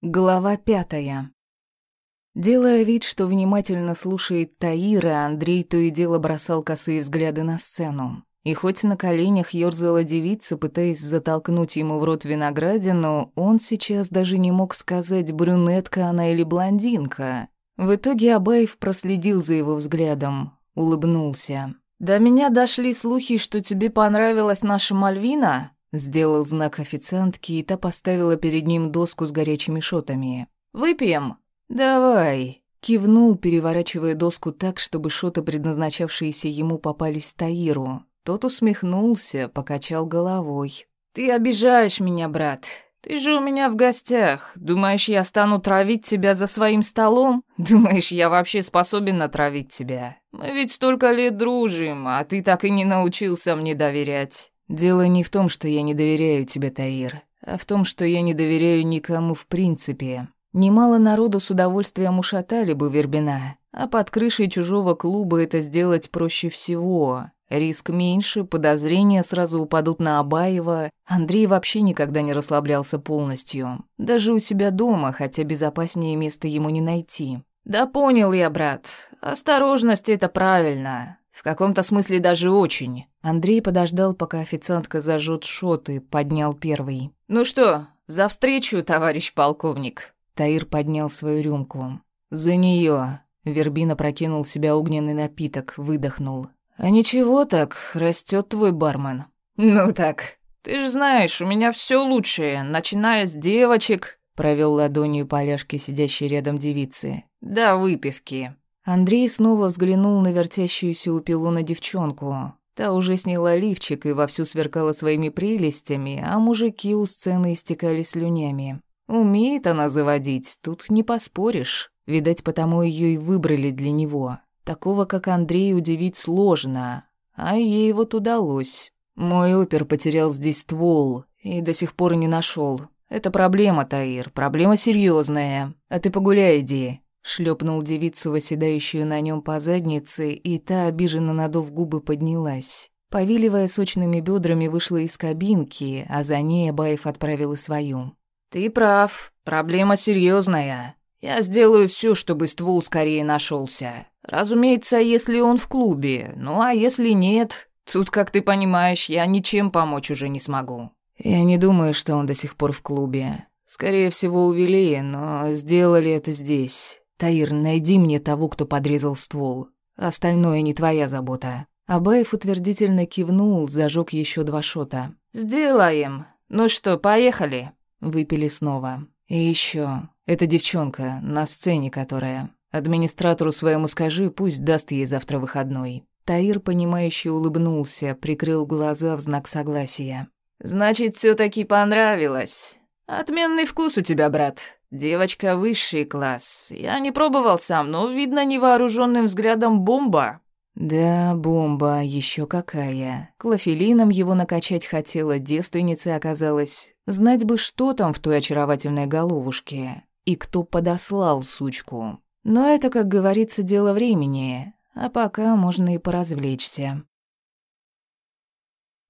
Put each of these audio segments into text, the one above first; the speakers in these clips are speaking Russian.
Глава пятая. Делая вид, что внимательно слушает Таира, Андрей то и дело бросал косые взгляды на сцену. И хоть на коленях ёрзала девица, пытаясь затолкнуть ему в рот виноградину, он сейчас даже не мог сказать, брюнетка она или блондинка. В итоге Абаев проследил за его взглядом, улыбнулся. «До меня дошли слухи, что тебе понравилась наша Мальвина?» Сделал знак официантке, и та поставила перед ним доску с горячими шотами. «Выпьем?» «Давай», — кивнул, переворачивая доску так, чтобы шоты, предназначавшиеся ему, попались Таиру. Тот усмехнулся, покачал головой. «Ты обижаешь меня, брат. Ты же у меня в гостях. Думаешь, я стану травить тебя за своим столом? Думаешь, я вообще способен отравить тебя? Мы ведь столько лет дружим, а ты так и не научился мне доверять». «Дело не в том, что я не доверяю тебе, Таир, а в том, что я не доверяю никому в принципе. Немало народу с удовольствием ушатали бы Вербина, а под крышей чужого клуба это сделать проще всего. Риск меньше, подозрения сразу упадут на Абаева. Андрей вообще никогда не расслаблялся полностью. Даже у себя дома, хотя безопаснее места ему не найти. «Да понял я, брат. Осторожность — это правильно. В каком-то смысле даже очень. Андрей подождал, пока официантка зажжет шоты, поднял первый. «Ну что, за встречу, товарищ полковник?» Таир поднял свою рюмку. «За нее. Вербина прокинул себя огненный напиток, выдохнул. «А ничего так, растет твой бармен». «Ну так, ты же знаешь, у меня все лучшее, начиная с девочек», провел ладонью по ляжке сидящей рядом девицы. «До выпивки». Андрей снова взглянул на вертящуюся у пилона девчонку. Та уже сняла лифчик и вовсю сверкала своими прелестями, а мужики у сцены истекали слюнями. Умеет она заводить, тут не поспоришь. Видать, потому ее и выбрали для него. Такого, как Андрей, удивить сложно, а ей вот удалось. Мой опер потерял здесь ствол и до сих пор не нашел. Это проблема, Таир, проблема серьезная. А ты погуляй, иди. Шлепнул девицу, восседающую на нем по заднице, и та, обиженно надув губы, поднялась. Повиливая сочными бедрами, вышла из кабинки, а за ней Абаев отправил и свою. «Ты прав, проблема серьезная. Я сделаю все, чтобы ствол скорее нашелся. Разумеется, если он в клубе. Ну а если нет, тут, как ты понимаешь, я ничем помочь уже не смогу». «Я не думаю, что он до сих пор в клубе. Скорее всего, увели, но сделали это здесь. «Таир, найди мне того, кто подрезал ствол. Остальное не твоя забота». Абаев утвердительно кивнул, зажег еще два шота. «Сделаем. Ну что, поехали?» Выпили снова. «И еще. Эта девчонка, на сцене которая. Администратору своему скажи, пусть даст ей завтра выходной». Таир, понимающе улыбнулся, прикрыл глаза в знак согласия. «Значит, все таки понравилось. Отменный вкус у тебя, брат. Девочка высший класс. Я не пробовал сам, но видно невооруженным взглядом бомба. Да, бомба, еще какая. Клофелином его накачать хотела, девственница оказалась. Знать бы, что там в той очаровательной головушке. И кто подослал сучку. Но это, как говорится, дело времени. А пока можно и поразвлечься.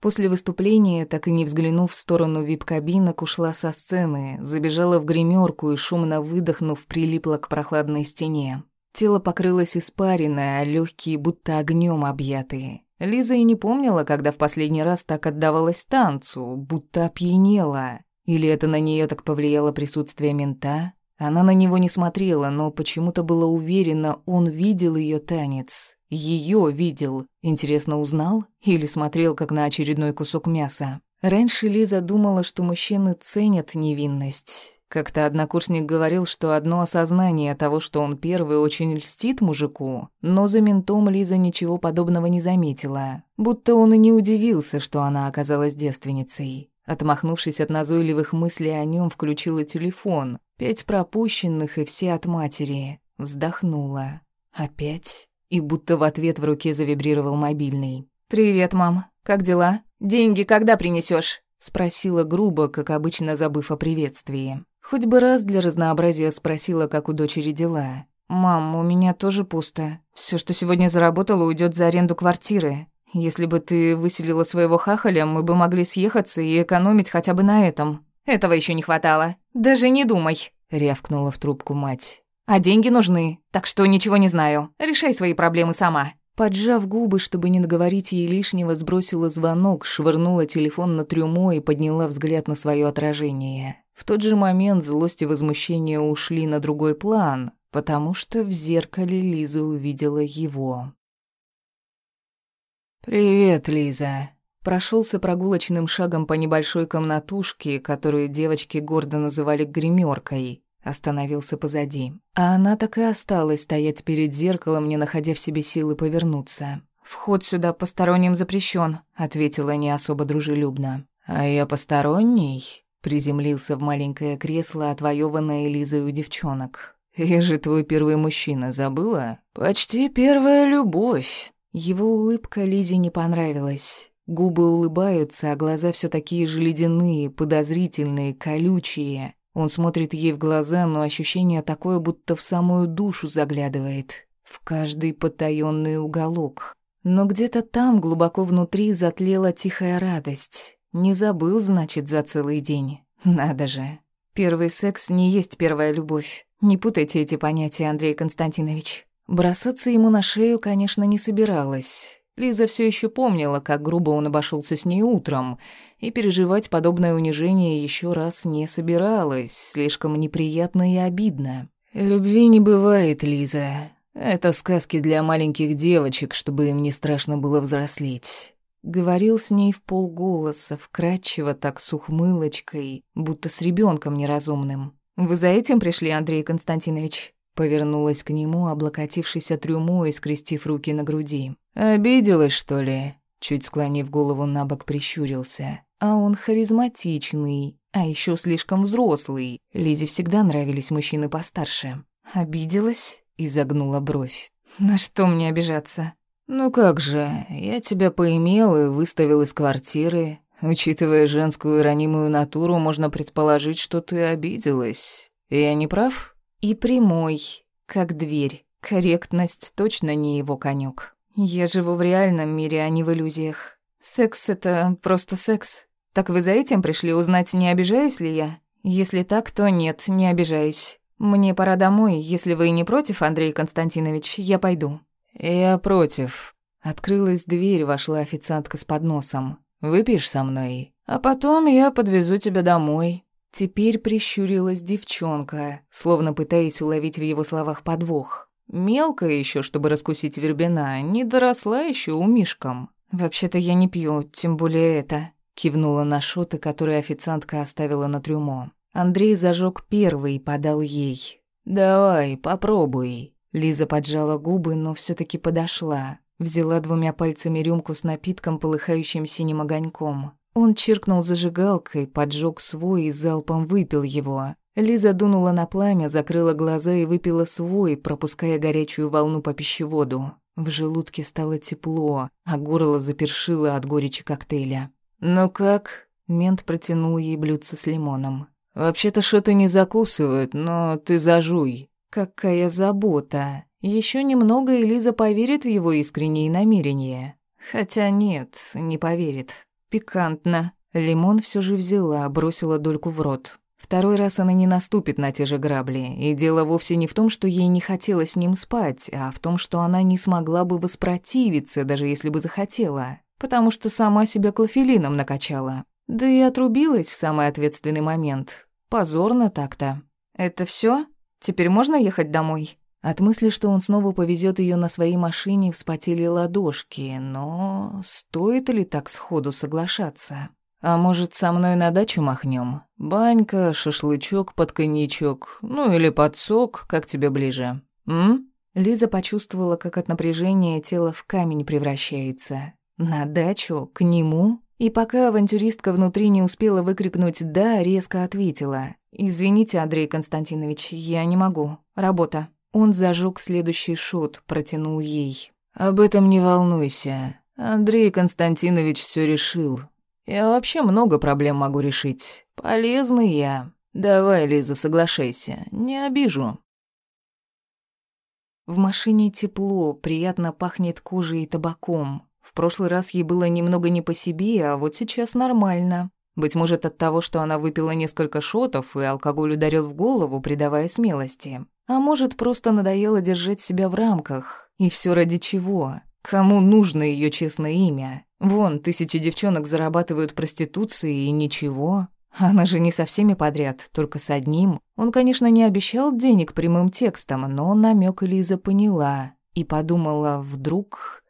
После выступления, так и не взглянув в сторону вип-кабинок, ушла со сцены, забежала в гримерку и, шумно выдохнув, прилипла к прохладной стене. Тело покрылось испариной, а легкие будто огнем объятые. Лиза и не помнила, когда в последний раз так отдавалась танцу, будто опьянела. Или это на нее так повлияло присутствие мента? Она на него не смотрела, но почему-то была уверена, он видел ее танец. Ее видел. Интересно, узнал? Или смотрел, как на очередной кусок мяса? Раньше Лиза думала, что мужчины ценят невинность. Как-то однокурсник говорил, что одно осознание того, что он первый, очень льстит мужику, но за ментом Лиза ничего подобного не заметила. Будто он и не удивился, что она оказалась девственницей. Отмахнувшись от назойливых мыслей о нем, включила телефон. Пять пропущенных и все от матери. Вздохнула. Опять? И будто в ответ в руке завибрировал мобильный. «Привет, мам. Как дела? Деньги когда принесешь? Спросила грубо, как обычно забыв о приветствии. Хоть бы раз для разнообразия спросила, как у дочери дела. «Мам, у меня тоже пусто. Все, что сегодня заработала, уйдет за аренду квартиры. Если бы ты выселила своего хахаля, мы бы могли съехаться и экономить хотя бы на этом. Этого еще не хватало. Даже не думай. — рявкнула в трубку мать. «А деньги нужны, так что ничего не знаю. Решай свои проблемы сама». Поджав губы, чтобы не наговорить ей лишнего, сбросила звонок, швырнула телефон на трюмо и подняла взгляд на свое отражение. В тот же момент злость и возмущение ушли на другой план, потому что в зеркале Лиза увидела его. «Привет, Лиза», Прошелся прогулочным шагом по небольшой комнатушке, которую девочки гордо называли гримеркой. Остановился позади. А она так и осталась стоять перед зеркалом, не находя в себе силы повернуться. «Вход сюда посторонним запрещен, ответила не особо дружелюбно. «А я посторонний?» Приземлился в маленькое кресло, отвоёванное Лизой у девчонок. «Я же твой первый мужчина, забыла?» «Почти первая любовь». Его улыбка Лизе не понравилась. Губы улыбаются, а глаза все такие же ледяные, подозрительные, колючие. Он смотрит ей в глаза, но ощущение такое, будто в самую душу заглядывает, в каждый потаённый уголок. Но где-то там, глубоко внутри, затлела тихая радость. Не забыл, значит, за целый день. Надо же. Первый секс не есть первая любовь. Не путайте эти понятия, Андрей Константинович. Бросаться ему на шею, конечно, не собиралась. Лиза все еще помнила, как грубо он обошелся с ней утром, и переживать подобное унижение еще раз не собиралась, слишком неприятно и обидно. «Любви не бывает, Лиза. Это сказки для маленьких девочек, чтобы им не страшно было взрослеть». Говорил с ней в полголоса, вкрадчиво так с ухмылочкой, будто с ребенком неразумным. «Вы за этим пришли, Андрей Константинович?» Повернулась к нему, облокотившись от трюмо и скрестив руки на груди. «Обиделась, что ли?» Чуть склонив голову на бок, прищурился. «А он харизматичный, а еще слишком взрослый. Лизе всегда нравились мужчины постарше». «Обиделась?» — изогнула бровь. «На что мне обижаться?» «Ну как же, я тебя поимел и выставил из квартиры. Учитывая женскую ранимую натуру, можно предположить, что ты обиделась. Я не прав?» И прямой, как дверь. Корректность точно не его конек. Я живу в реальном мире, а не в иллюзиях. Секс — это просто секс. Так вы за этим пришли узнать, не обижаюсь ли я? Если так, то нет, не обижаюсь. Мне пора домой. Если вы не против, Андрей Константинович, я пойду. Я против. Открылась дверь, вошла официантка с подносом. Выпьешь со мной? А потом я подвезу тебя домой. Теперь прищурилась девчонка, словно пытаясь уловить в его словах подвох. Мелкая еще, чтобы раскусить вербена, не доросла еще у Мишкам. «Вообще-то я не пью, тем более это», — кивнула на шоты, которые официантка оставила на трюмо. Андрей зажег первый и подал ей. «Давай, попробуй». Лиза поджала губы, но все таки подошла. Взяла двумя пальцами рюмку с напитком, полыхающим синим огоньком. Он чиркнул зажигалкой, поджег свой и залпом выпил его. Лиза дунула на пламя, закрыла глаза и выпила свой, пропуская горячую волну по пищеводу. В желудке стало тепло, а горло запершило от горечи коктейля. «Ну как?» — мент протянул ей блюдце с лимоном. «Вообще-то что-то не закусывают, но ты зажуй». Какая забота. Еще немного, и Лиза поверит в его искренние намерения. Хотя нет, не поверит. Пикантно. Лимон все же взяла, бросила дольку в рот. Второй раз она не наступит на те же грабли, и дело вовсе не в том, что ей не хотелось с ним спать, а в том, что она не смогла бы воспротивиться, даже если бы захотела, потому что сама себя клофелином накачала. Да и отрубилась в самый ответственный момент. Позорно так-то. «Это все? Теперь можно ехать домой?» От мысли, что он снова повезет ее на своей машине, вспотели ладошки, но стоит ли так сходу соглашаться? А может, со мной на дачу махнем? Банька, шашлычок под коньячок, ну или под сок, как тебе ближе? М? Лиза почувствовала, как от напряжения тело в камень превращается. На дачу? К нему? И пока авантюристка внутри не успела выкрикнуть «да», резко ответила. «Извините, Андрей Константинович, я не могу. Работа». Он зажег следующий шот, протянул ей. «Об этом не волнуйся. Андрей Константинович все решил. Я вообще много проблем могу решить. Полезный я. Давай, Лиза, соглашайся. Не обижу». В машине тепло, приятно пахнет кожей и табаком. В прошлый раз ей было немного не по себе, а вот сейчас нормально. Быть может, от того, что она выпила несколько шотов, и алкоголь ударил в голову, придавая смелости. А может, просто надоело держать себя в рамках. И все ради чего? Кому нужно ее честное имя? Вон, тысячи девчонок зарабатывают проституцией и ничего. Она же не со всеми подряд, только с одним. Он, конечно, не обещал денег прямым текстом, но намек Лиза поняла и подумала, вдруг...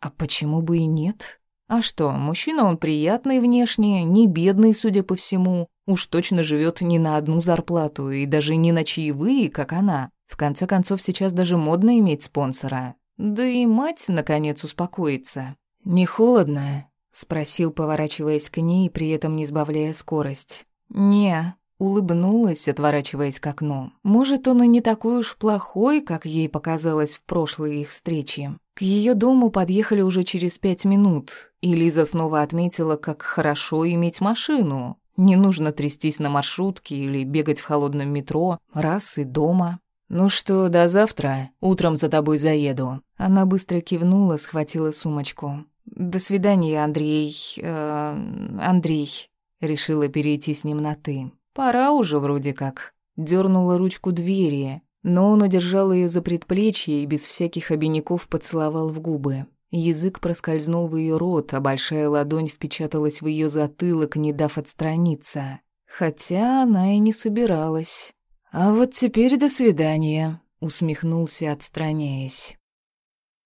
А почему бы и нет? А что, мужчина он приятный внешне, не бедный, судя по всему. Уж точно живет не на одну зарплату и даже не на чаевые, как она. В конце концов, сейчас даже модно иметь спонсора. Да и мать, наконец, успокоится. «Не холодно?» — спросил, поворачиваясь к ней, при этом не сбавляя скорость. «Не», — улыбнулась, отворачиваясь к окну. «Может, он и не такой уж плохой, как ей показалось в прошлой их встрече. К ее дому подъехали уже через пять минут, и Лиза снова отметила, как хорошо иметь машину. Не нужно трястись на маршрутке или бегать в холодном метро, раз и дома. «Ну что, до завтра? Утром за тобой заеду». Она быстро кивнула, схватила сумочку. «До свидания, Андрей... Э, Андрей». Решила перейти с ним на «ты». «Пора уже вроде как». Дёрнула ручку двери, но он удержал ее за предплечье и без всяких обиняков поцеловал в губы. Язык проскользнул в ее рот, а большая ладонь впечаталась в ее затылок, не дав отстраниться. Хотя она и не собиралась. «А вот теперь до свидания», — усмехнулся, отстраняясь.